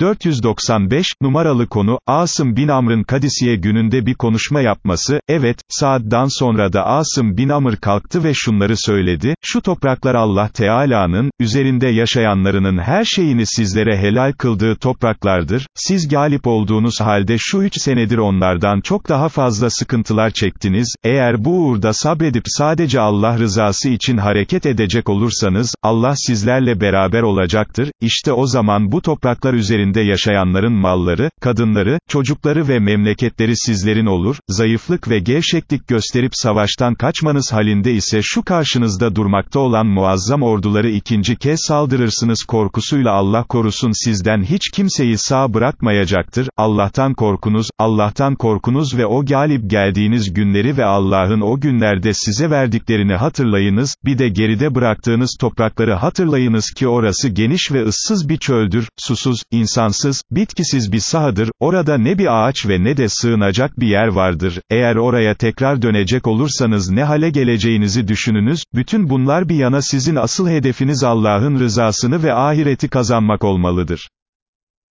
495, numaralı konu, Asım bin Amr'ın Kadisiye gününde bir konuşma yapması, evet, Saad'dan sonra da Asım bin Amr kalktı ve şunları söyledi, şu topraklar Allah Teala'nın, üzerinde yaşayanlarının her şeyini sizlere helal kıldığı topraklardır, siz galip olduğunuz halde şu üç senedir onlardan çok daha fazla sıkıntılar çektiniz, eğer bu uğurda sabredip sadece Allah rızası için hareket edecek olursanız, Allah sizlerle beraber olacaktır, işte o zaman bu topraklar üzerinde üzerinde yaşayanların malları, kadınları, çocukları ve memleketleri sizlerin olur, zayıflık ve gevşeklik gösterip savaştan kaçmanız halinde ise şu karşınızda durmakta olan muazzam orduları ikinci kez saldırırsınız korkusuyla Allah korusun sizden hiç kimseyi sağ bırakmayacaktır, Allah'tan korkunuz, Allah'tan korkunuz ve o galip geldiğiniz günleri ve Allah'ın o günlerde size verdiklerini hatırlayınız, bir de geride bıraktığınız toprakları hatırlayınız ki orası geniş ve ıssız bir çöldür, susuz, insan insansız, bitkisiz bir sahadır, orada ne bir ağaç ve ne de sığınacak bir yer vardır, eğer oraya tekrar dönecek olursanız ne hale geleceğinizi düşününüz, bütün bunlar bir yana sizin asıl hedefiniz Allah'ın rızasını ve ahireti kazanmak olmalıdır.